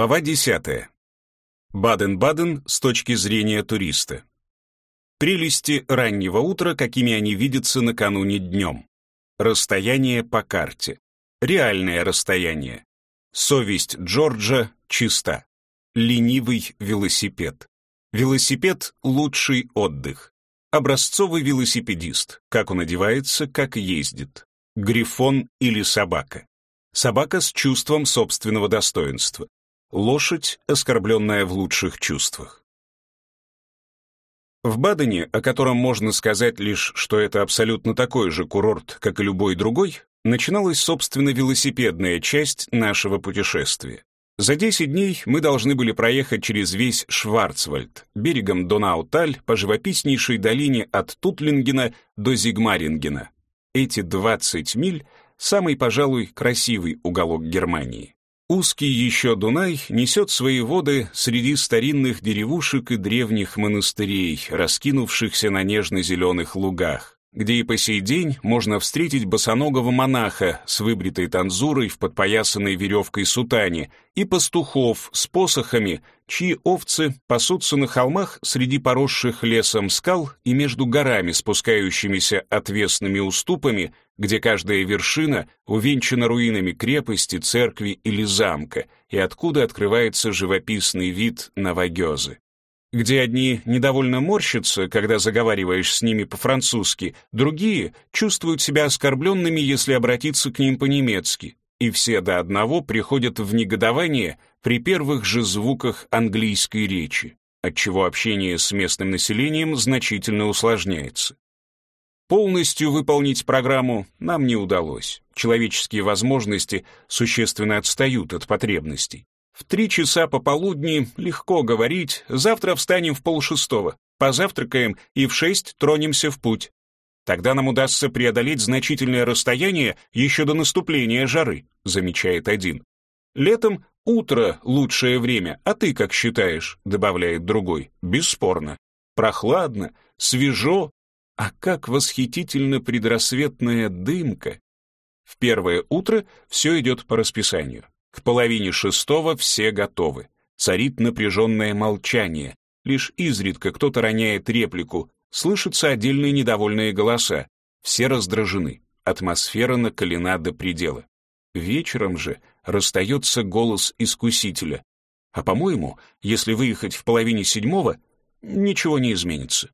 Глава 10. Баден-Баден с точки зрения туриста. Прелести раннего утра, какими они видятся накануне днем. Расстояние по карте. Реальное расстояние. Совесть Джорджа чиста. Ленивый велосипед. Велосипед — лучший отдых. Образцовый велосипедист. Как он одевается, как ездит. Грифон или собака. Собака с чувством собственного достоинства. Лошадь, оскорбленная в лучших чувствах. В Бадене, о котором можно сказать лишь, что это абсолютно такой же курорт, как и любой другой, начиналась, собственно, велосипедная часть нашего путешествия. За 10 дней мы должны были проехать через весь Шварцвальд, берегом Донауталь по живописнейшей долине от Тутлингена до Зигмарингена. Эти 20 миль — самый, пожалуй, красивый уголок Германии. Узкий еще Дунай несет свои воды среди старинных деревушек и древних монастырей, раскинувшихся на нежно-зеленых лугах, где и по сей день можно встретить босоногого монаха с выбритой танзурой в подпоясанной веревкой сутане и пастухов с посохами, чьи овцы пасутся на холмах среди поросших лесом скал и между горами, спускающимися отвесными уступами, где каждая вершина увенчана руинами крепости, церкви или замка, и откуда открывается живописный вид на Вагезы. Где одни недовольно морщатся, когда заговариваешь с ними по-французски, другие чувствуют себя оскорбленными, если обратиться к ним по-немецки, и все до одного приходят в негодование при первых же звуках английской речи, отчего общение с местным населением значительно усложняется. Полностью выполнить программу нам не удалось. Человеческие возможности существенно отстают от потребностей. В три часа пополудни легко говорить, завтра встанем в полшестого, позавтракаем и в шесть тронемся в путь. Тогда нам удастся преодолеть значительное расстояние еще до наступления жары, замечает один. Летом утро — лучшее время, а ты как считаешь, добавляет другой. Бесспорно. Прохладно, свежо, а как восхитительно предрассветная дымка! В первое утро все идет по расписанию. К половине шестого все готовы. Царит напряженное молчание. Лишь изредка кто-то роняет реплику. Слышатся отдельные недовольные голоса. Все раздражены. Атмосфера накалена до предела. Вечером же расстается голос искусителя. А по-моему, если выехать в половине седьмого, ничего не изменится.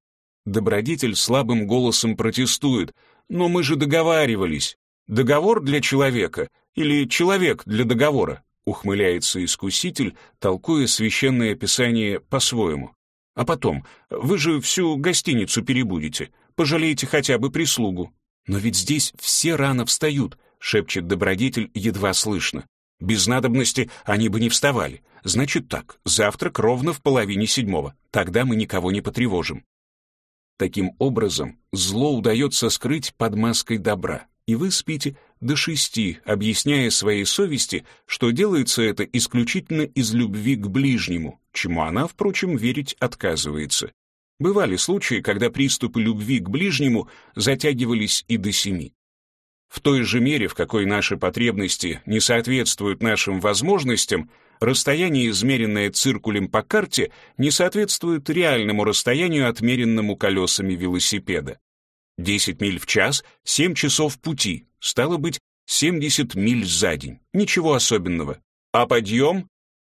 Добродетель слабым голосом протестует. «Но мы же договаривались. Договор для человека или человек для договора?» Ухмыляется искуситель, толкуя священное писание по-своему. «А потом, вы же всю гостиницу перебудете. Пожалеете хотя бы прислугу». «Но ведь здесь все рано встают», — шепчет добродетель едва слышно. «Без надобности они бы не вставали. Значит так, завтрак ровно в половине седьмого. Тогда мы никого не потревожим». Таким образом, зло удается скрыть под маской добра, и вы спите до шести, объясняя своей совести, что делается это исключительно из любви к ближнему, чему она, впрочем, верить отказывается. Бывали случаи, когда приступы любви к ближнему затягивались и до семи. В той же мере, в какой наши потребности не соответствуют нашим возможностям, расстояние, измеренное циркулем по карте, не соответствует реальному расстоянию, отмеренному колесами велосипеда. 10 миль в час — 7 часов пути, стало быть, 70 миль за день. Ничего особенного. А подъем?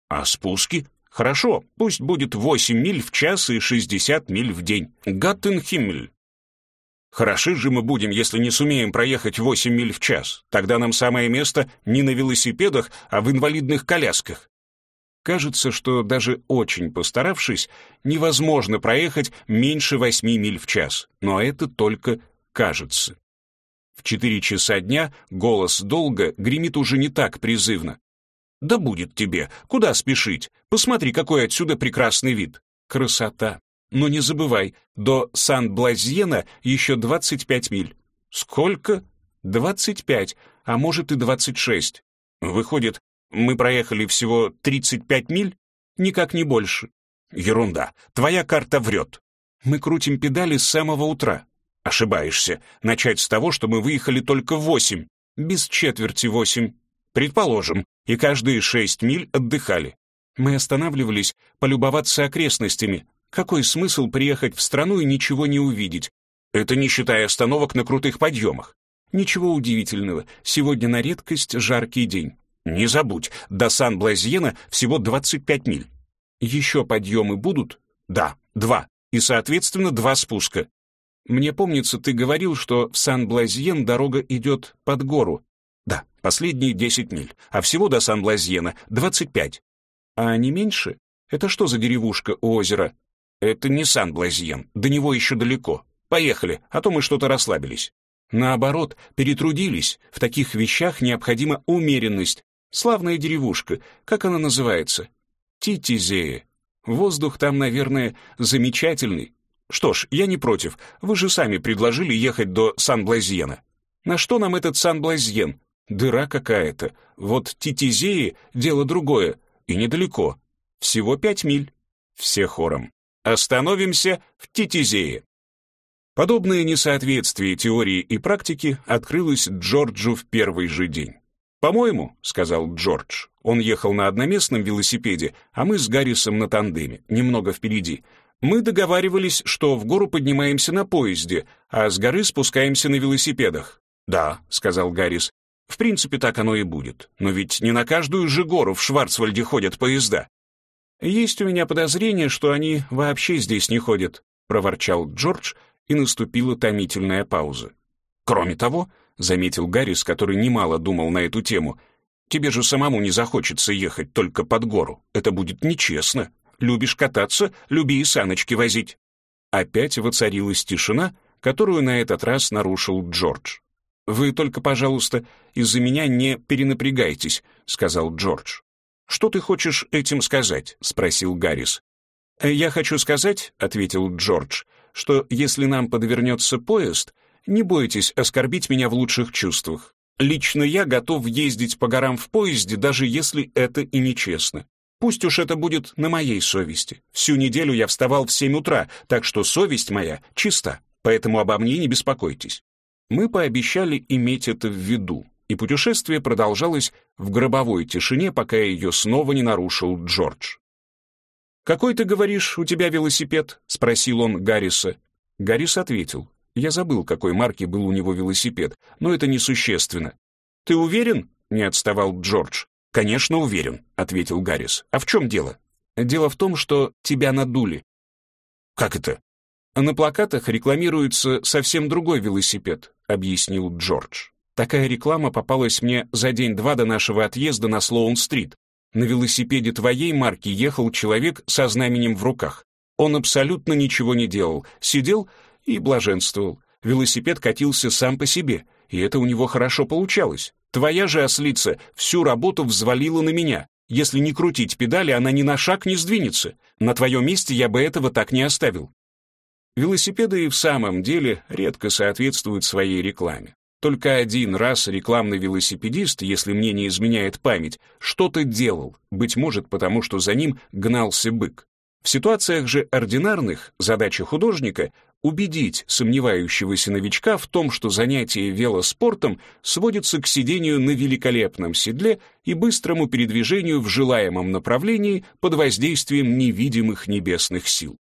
А спуски? Хорошо, пусть будет 8 миль в час и 60 миль в день. Гаттенхиммель. Хороши же мы будем, если не сумеем проехать 8 миль в час. Тогда нам самое место не на велосипедах, а в инвалидных колясках. Кажется, что даже очень постаравшись, невозможно проехать меньше 8 миль в час, но это только кажется. В 4 часа дня голос долго гремит уже не так призывно. «Да будет тебе, куда спешить? Посмотри, какой отсюда прекрасный вид!» Красота! Но не забывай, до Сан-Блазьена еще 25 миль. Сколько? 25, а может и 26. Выходит, мы проехали всего 35 миль? Никак не больше. Ерунда. Твоя карта врет. Мы крутим педали с самого утра. Ошибаешься. Начать с того, что мы выехали только в 8. Без четверти 8. Предположим. И каждые 6 миль отдыхали. Мы останавливались полюбоваться окрестностями. Какой смысл приехать в страну и ничего не увидеть? Это не считая остановок на крутых подъемах. Ничего удивительного, сегодня на редкость жаркий день. Не забудь, до Сан-Блазьена всего 25 миль. Еще подъемы будут? Да, два. И, соответственно, два спуска. Мне помнится, ты говорил, что в Сан-Блазьен дорога идет под гору. Да, последние 10 миль, а всего до Сан-Блазьена 25. А не меньше? Это что за деревушка у озера? Это не Сан-Блазьен, до него еще далеко. Поехали, а то мы что-то расслабились. Наоборот, перетрудились. В таких вещах необходима умеренность. Славная деревушка, как она называется? Титизея. Воздух там, наверное, замечательный. Что ж, я не против. Вы же сами предложили ехать до Сан-Блазьена. На что нам этот Сан-Блазьен? Дыра какая-то. Вот Титизеи — дело другое. И недалеко. Всего пять миль. Все хором. Остановимся в Титизее. Подобное несоответствие теории и практики открылось Джорджу в первый же день. «По-моему», — сказал Джордж, он ехал на одноместном велосипеде, а мы с Гаррисом на тандеме, немного впереди. Мы договаривались, что в гору поднимаемся на поезде, а с горы спускаемся на велосипедах. «Да», — сказал Гаррис, — «в принципе, так оно и будет. Но ведь не на каждую же гору в Шварцвальде ходят поезда». «Есть у меня подозрение, что они вообще здесь не ходят», — проворчал Джордж, и наступила томительная пауза. «Кроме того», — заметил Гаррис, который немало думал на эту тему, «тебе же самому не захочется ехать только под гору. Это будет нечестно. Любишь кататься, люби и саночки возить». Опять воцарилась тишина, которую на этот раз нарушил Джордж. «Вы только, пожалуйста, из-за меня не перенапрягайтесь», — сказал Джордж. «Что ты хочешь этим сказать?» — спросил Гаррис. «Я хочу сказать», — ответил Джордж, «что если нам подвернется поезд, не бойтесь оскорбить меня в лучших чувствах. Лично я готов ездить по горам в поезде, даже если это и нечестно. Пусть уж это будет на моей совести. Всю неделю я вставал в семь утра, так что совесть моя чиста, поэтому обо мне не беспокойтесь». Мы пообещали иметь это в виду, и путешествие продолжалось в гробовой тишине, пока ее снова не нарушил Джордж. «Какой, ты говоришь, у тебя велосипед?» — спросил он Гарриса. Гаррис ответил. Я забыл, какой марки был у него велосипед, но это несущественно. «Ты уверен?» — не отставал Джордж. «Конечно, уверен», — ответил Гаррис. «А в чем дело?» «Дело в том, что тебя надули». «Как это?» «На плакатах рекламируется совсем другой велосипед», — объяснил Джордж. Такая реклама попалась мне за день-два до нашего отъезда на Слоун-стрит. На велосипеде твоей марки ехал человек со знаменем в руках. Он абсолютно ничего не делал, сидел и блаженствовал. Велосипед катился сам по себе, и это у него хорошо получалось. Твоя же ослица всю работу взвалила на меня. Если не крутить педали, она ни на шаг не сдвинется. На твоем месте я бы этого так не оставил. Велосипеды и в самом деле редко соответствуют своей рекламе. Только один раз рекламный велосипедист, если мне не изменяет память, что-то делал, быть может, потому что за ним гнался бык. В ситуациях же ординарных задача художника — убедить сомневающегося новичка в том, что занятие велоспортом сводится к сидению на великолепном седле и быстрому передвижению в желаемом направлении под воздействием невидимых небесных сил.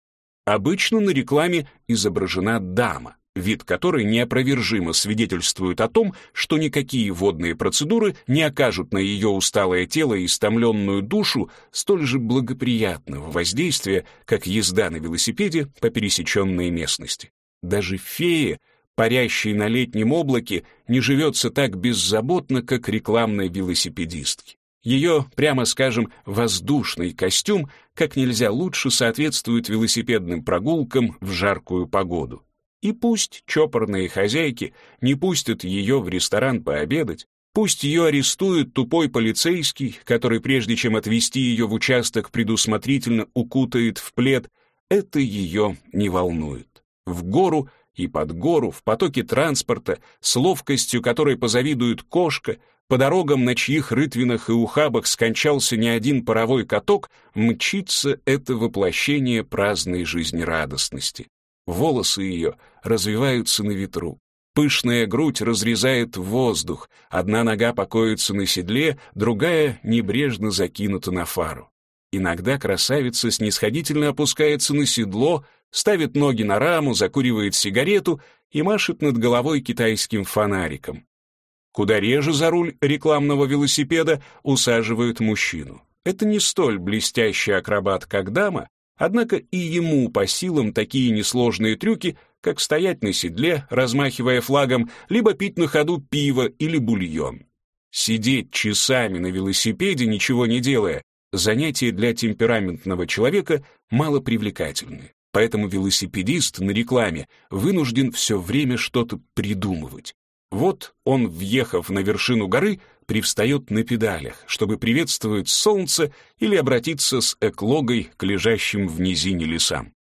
Обычно на рекламе изображена дама — вид которой неопровержимо свидетельствует о том, что никакие водные процедуры не окажут на ее усталое тело и истомленную душу столь же благоприятного воздействия, как езда на велосипеде по пересеченной местности. Даже фея, парящей на летнем облаке, не живется так беззаботно, как рекламной велосипедистки. Ее, прямо скажем, воздушный костюм как нельзя лучше соответствует велосипедным прогулкам в жаркую погоду. И пусть чопорные хозяйки не пустят ее в ресторан пообедать, пусть ее арестует тупой полицейский, который прежде чем отвезти ее в участок предусмотрительно укутает в плед, это ее не волнует. В гору и под гору, в потоке транспорта, с ловкостью которой позавидует кошка, по дорогам, на чьих рытвинах и ухабах скончался не один паровой каток, мчится это воплощение праздной жизнерадостности. Волосы ее развиваются на ветру. Пышная грудь разрезает воздух, одна нога покоится на седле, другая небрежно закинута на фару. Иногда красавица снисходительно опускается на седло, ставит ноги на раму, закуривает сигарету и машет над головой китайским фонариком. Куда реже за руль рекламного велосипеда усаживают мужчину. Это не столь блестящий акробат, как дама, однако и ему по силам такие несложные трюки, как стоять на седле, размахивая флагом, либо пить на ходу пиво или бульон. Сидеть часами на велосипеде, ничего не делая, занятие для темпераментного человека мало привлекательное. Поэтому велосипедист на рекламе вынужден все время что-то придумывать. Вот он, въехав на вершину горы, привстает на педалях, чтобы приветствовать солнце или обратиться с эклогой к лежащим в низине лесам.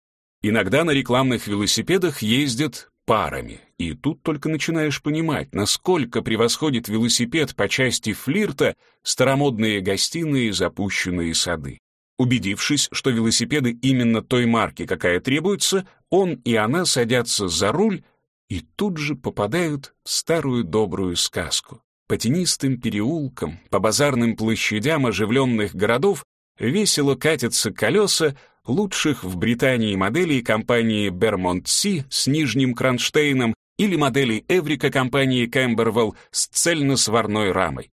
Иногда на рекламных велосипедах ездят парами, и тут только начинаешь понимать, насколько превосходит велосипед по части флирта старомодные гостиные и запущенные сады. Убедившись, что велосипеды именно той марки, какая требуется, он и она садятся за руль и тут же попадают в старую добрую сказку. По тенистым переулкам, по базарным площадям оживленных городов весело катятся колеса лучших в Британии моделей компании Bermond Си с нижним кронштейном или моделей Эврика компании Camberwell с цельносварной рамой.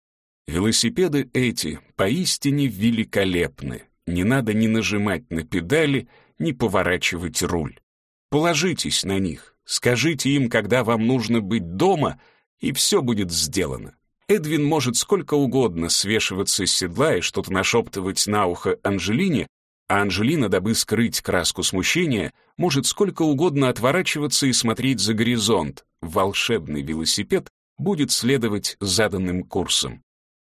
Велосипеды эти поистине великолепны. Не надо ни нажимать на педали, ни поворачивать руль. Положитесь на них, скажите им, когда вам нужно быть дома, и все будет сделано. Эдвин может сколько угодно свешиваться с седла и что-то нашептывать на ухо Анжелине, а Анжелина, дабы скрыть краску смущения, может сколько угодно отворачиваться и смотреть за горизонт. Волшебный велосипед будет следовать заданным курсом.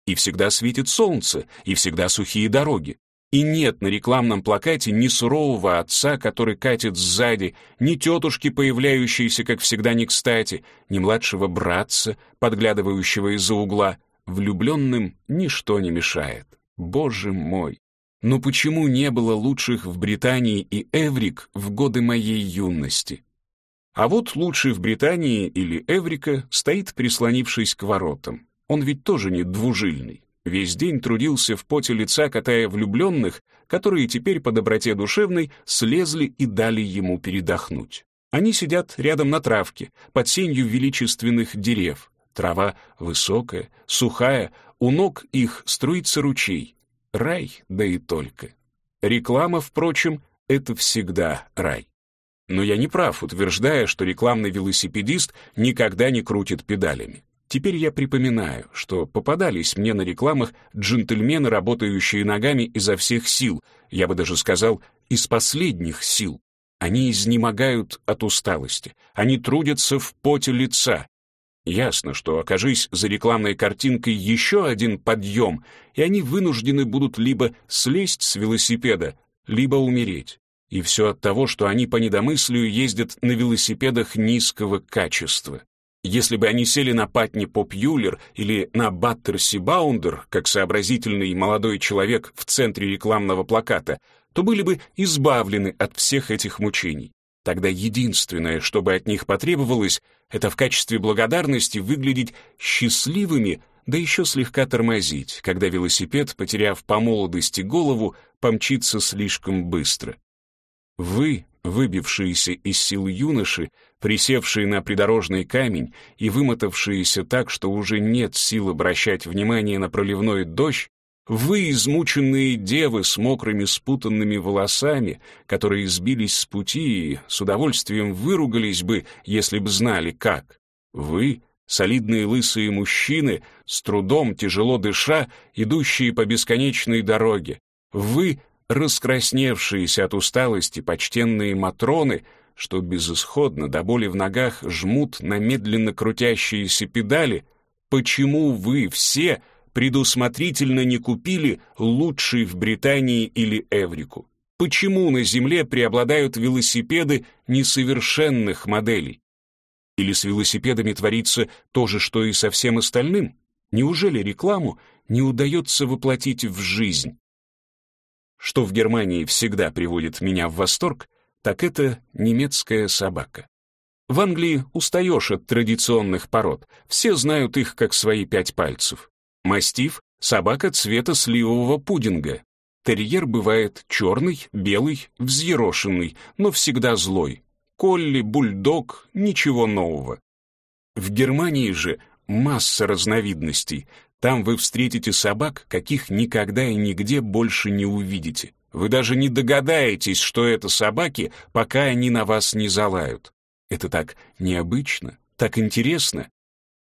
И всегда светит солнце, и всегда сухие дороги. И нет на рекламном плакате ни сурового отца, который катит сзади, ни тетушки, появляющейся, как всегда, не кстати, ни младшего братца, подглядывающего из-за угла. Влюбленным ничто не мешает. Боже мой! Но почему не было лучших в Британии и Эврик в годы моей юности? А вот лучший в Британии или Эврика стоит, прислонившись к воротам. Он ведь тоже не двужильный. Весь день трудился в поте лица, катая влюбленных, которые теперь по доброте душевной слезли и дали ему передохнуть. Они сидят рядом на травке, под сенью величественных дерев. Трава высокая, сухая, у ног их струится ручей. Рай, да и только. Реклама, впрочем, это всегда рай. Но я не прав, утверждая, что рекламный велосипедист никогда не крутит педалями. Теперь я припоминаю, что попадались мне на рекламах джентльмены, работающие ногами изо всех сил, я бы даже сказал, из последних сил. Они изнемогают от усталости, они трудятся в поте лица. Ясно, что окажись за рекламной картинкой еще один подъем, и они вынуждены будут либо слезть с велосипеда, либо умереть. И все от того, что они по недомыслию ездят на велосипедах низкого качества. Если бы они сели на Патни Поп-Юлер или на Баттерси Баундер, как сообразительный молодой человек в центре рекламного плаката, то были бы избавлены от всех этих мучений. Тогда единственное, что бы от них потребовалось, это в качестве благодарности выглядеть счастливыми, да еще слегка тормозить, когда велосипед, потеряв по молодости голову, помчится слишком быстро. Вы, выбившиеся из сил юноши, присевшие на придорожный камень и вымотавшиеся так, что уже нет сил обращать внимание на проливной дождь, вы, измученные девы с мокрыми спутанными волосами, которые сбились с пути и с удовольствием выругались бы, если б знали как. Вы, солидные лысые мужчины, с трудом, тяжело дыша, идущие по бесконечной дороге. Вы, раскрасневшиеся от усталости почтенные матроны, что безысходно до боли в ногах жмут на медленно крутящиеся педали, почему вы все предусмотрительно не купили лучший в Британии или Эврику? Почему на Земле преобладают велосипеды несовершенных моделей? Или с велосипедами творится то же, что и со всем остальным? Неужели рекламу не удается воплотить в жизнь? Что в Германии всегда приводит меня в восторг, так это немецкая собака. В Англии устаешь от традиционных пород, все знают их как свои пять пальцев. Мастиф — собака цвета сливового пудинга. Терьер бывает черный, белый, взъерошенный, но всегда злой. Колли, бульдог — ничего нового. В Германии же масса разновидностей. Там вы встретите собак, каких никогда и нигде больше не увидите. Вы даже не догадаетесь, что это собаки, пока они на вас не залают. Это так необычно, так интересно.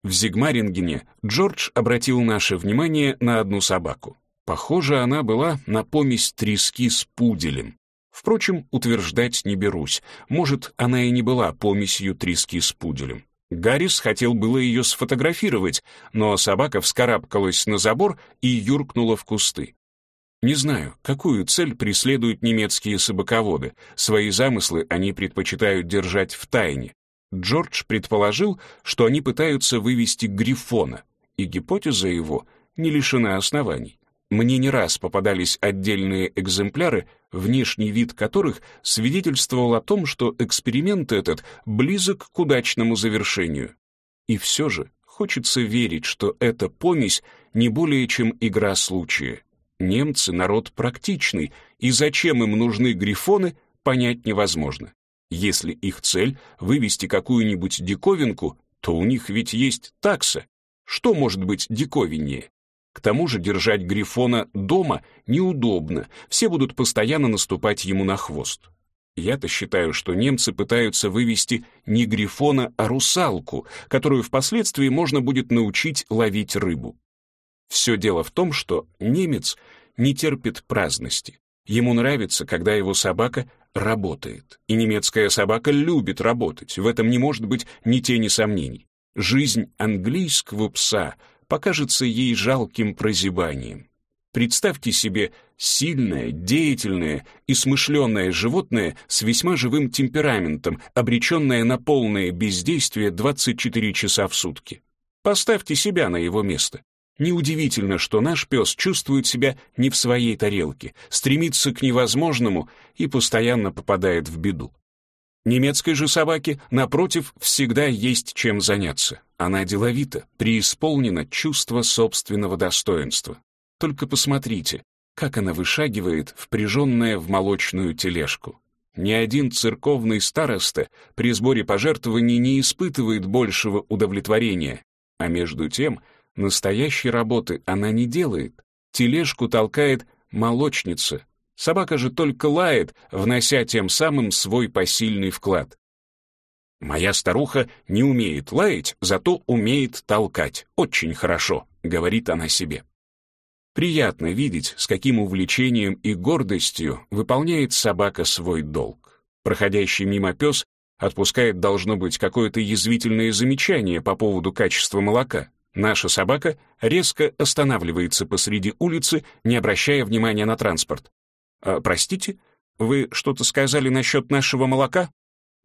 В Зигмарингене Джордж обратил наше внимание на одну собаку. Похоже, она была на помесь трески с пуделем. Впрочем, утверждать не берусь. Может, она и не была помесью трески с пуделем. Гаррис хотел было ее сфотографировать, но собака вскарабкалась на забор и юркнула в кусты. Не знаю, какую цель преследуют немецкие собаководы. Свои замыслы они предпочитают держать в тайне. Джордж предположил, что они пытаются вывести Грифона, и гипотеза его не лишена оснований. Мне не раз попадались отдельные экземпляры, внешний вид которых свидетельствовал о том, что эксперимент этот близок к удачному завершению. И все же хочется верить, что эта помесь не более чем игра случая. Немцы — народ практичный, и зачем им нужны грифоны, понять невозможно. Если их цель — вывести какую-нибудь диковинку, то у них ведь есть такса. Что может быть диковиннее? К тому же держать Грифона дома неудобно, все будут постоянно наступать ему на хвост. Я-то считаю, что немцы пытаются вывести не Грифона, а русалку, которую впоследствии можно будет научить ловить рыбу. Все дело в том, что немец не терпит праздности. Ему нравится, когда его собака работает. И немецкая собака любит работать, в этом не может быть ни тени сомнений. Жизнь английского пса покажется ей жалким прозябанием. Представьте себе сильное, деятельное и смышленное животное с весьма живым темпераментом, обреченное на полное бездействие 24 часа в сутки. Поставьте себя на его место. Неудивительно, что наш пес чувствует себя не в своей тарелке, стремится к невозможному и постоянно попадает в беду. Немецкой же собаке, напротив, всегда есть чем заняться. Она деловита, преисполнена чувства собственного достоинства. Только посмотрите, как она вышагивает, впряженная в молочную тележку. Ни один церковный староста при сборе пожертвований не испытывает большего удовлетворения, а между тем Настоящей работы она не делает. Тележку толкает молочница. Собака же только лает, внося тем самым свой посильный вклад. «Моя старуха не умеет лаять, зато умеет толкать. Очень хорошо», — говорит она себе. Приятно видеть, с каким увлечением и гордостью выполняет собака свой долг. Проходящий мимо пес отпускает, должно быть, какое-то язвительное замечание по поводу качества молока. Наша собака резко останавливается посреди улицы, не обращая внимания на транспорт. «А, «Простите, вы что-то сказали насчет нашего молока?»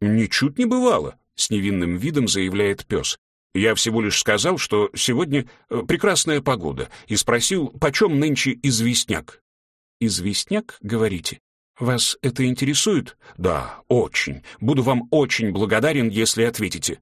«Ничуть не бывало», — с невинным видом заявляет пес. «Я всего лишь сказал, что сегодня э, прекрасная погода, и спросил, почем нынче известняк». «Известняк, говорите? Вас это интересует?» «Да, очень. Буду вам очень благодарен, если ответите».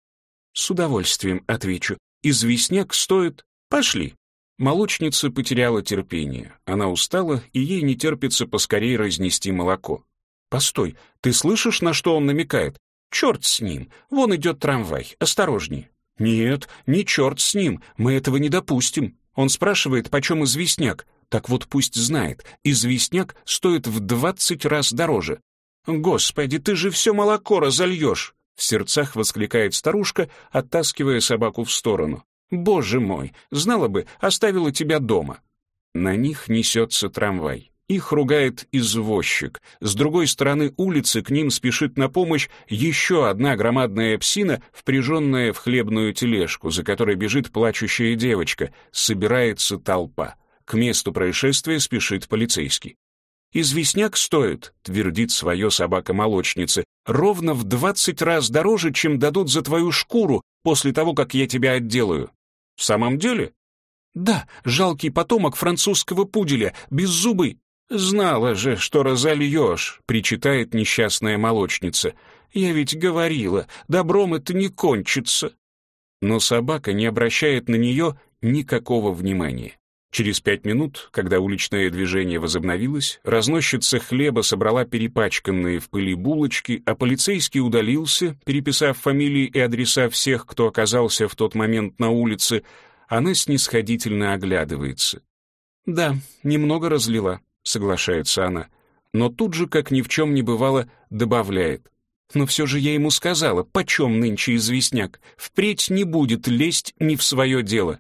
«С удовольствием отвечу. Известняк стоит... Пошли. Молочница потеряла терпение. Она устала, и ей не терпится поскорее разнести молоко. «Постой, ты слышишь, на что он намекает? Черт с ним! Вон идет трамвай, осторожней!» «Нет, не черт с ним, мы этого не допустим. Он спрашивает, почем известняк. Так вот пусть знает, известняк стоит в двадцать раз дороже. Господи, ты же все молоко разольешь!» В сердцах воскликает старушка, оттаскивая собаку в сторону. «Боже мой, знала бы, оставила тебя дома». На них несется трамвай. Их ругает извозчик. С другой стороны улицы к ним спешит на помощь еще одна громадная псина, впряженная в хлебную тележку, за которой бежит плачущая девочка. Собирается толпа. К месту происшествия спешит полицейский. «Известняк стоит», — твердит свое собака-молочница, «ровно в двадцать раз дороже, чем дадут за твою шкуру после того, как я тебя отделаю». «В самом деле?» «Да, жалкий потомок французского пуделя, беззубый». «Знала же, что разольешь», — причитает несчастная молочница. «Я ведь говорила, добром это не кончится». Но собака не обращает на нее никакого внимания. Через пять минут, когда уличное движение возобновилось, разносчица хлеба собрала перепачканные в пыли булочки, а полицейский удалился, переписав фамилии и адреса всех, кто оказался в тот момент на улице, она снисходительно оглядывается. «Да, немного разлила», — соглашается она, но тут же, как ни в чем не бывало, добавляет. «Но все же я ему сказала, почем нынче известняк, впредь не будет лезть не в свое дело».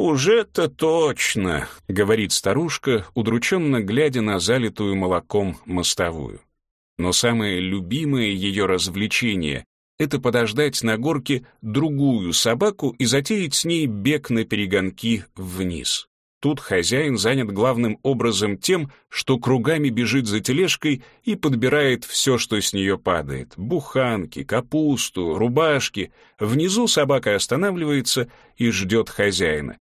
«Уже-то точно», — говорит старушка, удрученно глядя на залитую молоком мостовую. Но самое любимое ее развлечение — это подождать на горке другую собаку и затеять с ней бег на перегонки вниз. Тут хозяин занят главным образом тем, что кругами бежит за тележкой и подбирает все, что с нее падает. Буханки, капусту, рубашки. Внизу собака останавливается и ждет хозяина.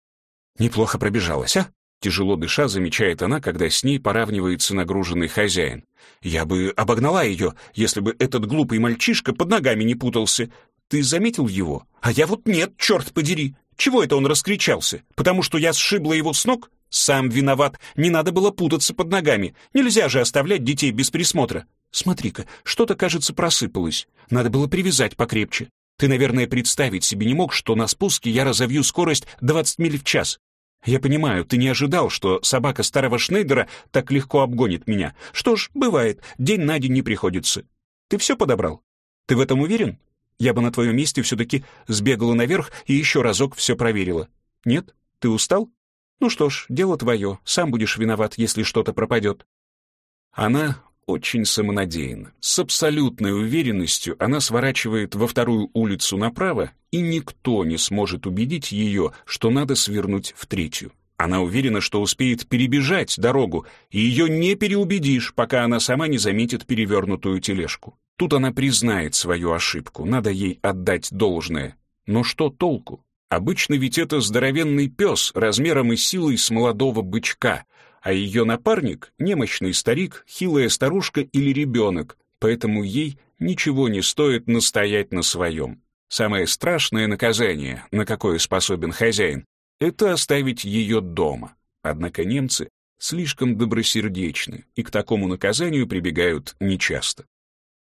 «Неплохо пробежалась, а?» Тяжело дыша, замечает она, когда с ней поравнивается нагруженный хозяин. «Я бы обогнала ее, если бы этот глупый мальчишка под ногами не путался. Ты заметил его? А я вот нет, черт подери! Чего это он раскричался? Потому что я сшибла его с ног? Сам виноват, не надо было путаться под ногами. Нельзя же оставлять детей без присмотра. Смотри-ка, что-то, кажется, просыпалось. Надо было привязать покрепче. Ты, наверное, представить себе не мог, что на спуске я разовью скорость 20 миль в час. Я понимаю, ты не ожидал, что собака старого Шнейдера так легко обгонит меня. Что ж, бывает, день на день не приходится. Ты все подобрал? Ты в этом уверен? Я бы на твоем месте все-таки сбегала наверх и еще разок все проверила. Нет? Ты устал? Ну что ж, дело твое, сам будешь виноват, если что-то пропадет. Она очень самонадеянна. С абсолютной уверенностью она сворачивает во вторую улицу направо, и никто не сможет убедить ее, что надо свернуть в третью. Она уверена, что успеет перебежать дорогу, и ее не переубедишь, пока она сама не заметит перевернутую тележку. Тут она признает свою ошибку, надо ей отдать должное. Но что толку? Обычно ведь это здоровенный пес размером и силой с молодого бычка, а ее напарник — немощный старик, хилая старушка или ребенок, поэтому ей ничего не стоит настоять на своем. Самое страшное наказание, на какое способен хозяин, это оставить ее дома. Однако немцы слишком добросердечны и к такому наказанию прибегают нечасто.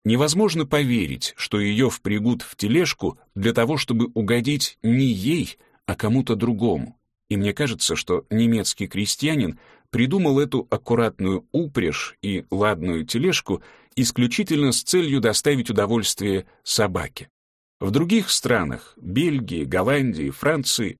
Невозможно поверить, что ее впрягут в тележку для того, чтобы угодить не ей, а кому-то другому. И мне кажется, что немецкий крестьянин придумал эту аккуратную упряжь и ладную тележку исключительно с целью доставить удовольствие собаке. В других странах, Бельгии, Голландии, Франции,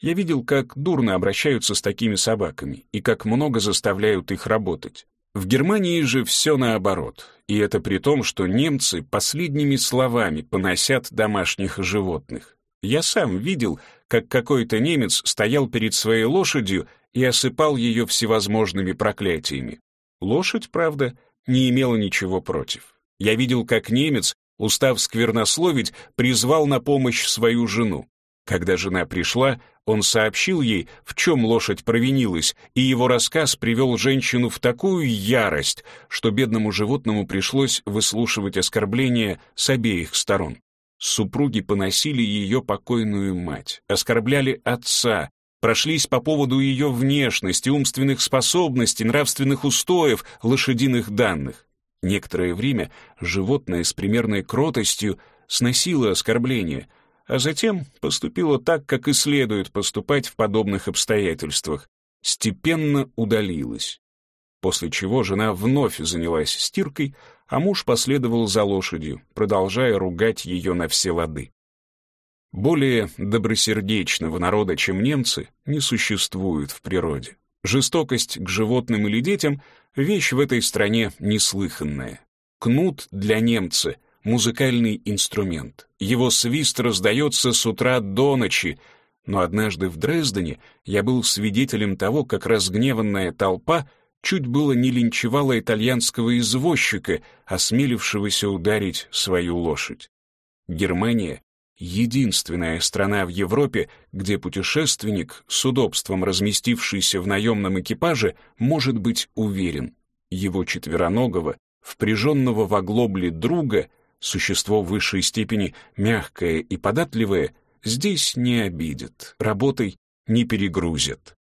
я видел, как дурно обращаются с такими собаками и как много заставляют их работать. В Германии же все наоборот, и это при том, что немцы последними словами поносят домашних животных. Я сам видел, как какой-то немец стоял перед своей лошадью и осыпал ее всевозможными проклятиями. Лошадь, правда, не имела ничего против. Я видел, как немец, устав сквернословить, призвал на помощь свою жену. Когда жена пришла, он сообщил ей, в чем лошадь провинилась, и его рассказ привел женщину в такую ярость, что бедному животному пришлось выслушивать оскорбления с обеих сторон. Супруги поносили ее покойную мать, оскорбляли отца, прошлись по поводу ее внешности, умственных способностей, нравственных устоев, лошадиных данных. Некоторое время животное с примерной кротостью сносило оскорбления, а затем поступило так, как и следует поступать в подобных обстоятельствах, степенно удалилось. После чего жена вновь занялась стиркой, а муж последовал за лошадью, продолжая ругать ее на все лады. Более добросердечного народа, чем немцы, не существует в природе. Жестокость к животным или детям — вещь в этой стране неслыханная. Кнут для немца — музыкальный инструмент. Его свист раздается с утра до ночи, но однажды в Дрездене я был свидетелем того, как разгневанная толпа — чуть было не линчевала итальянского извозчика, осмелившегося ударить свою лошадь. Германия — единственная страна в Европе, где путешественник, с удобством разместившийся в наемном экипаже, может быть уверен. Его четвероногого, впряженного в оглобле друга, существо высшей степени мягкое и податливое, здесь не обидят, работой не перегрузят.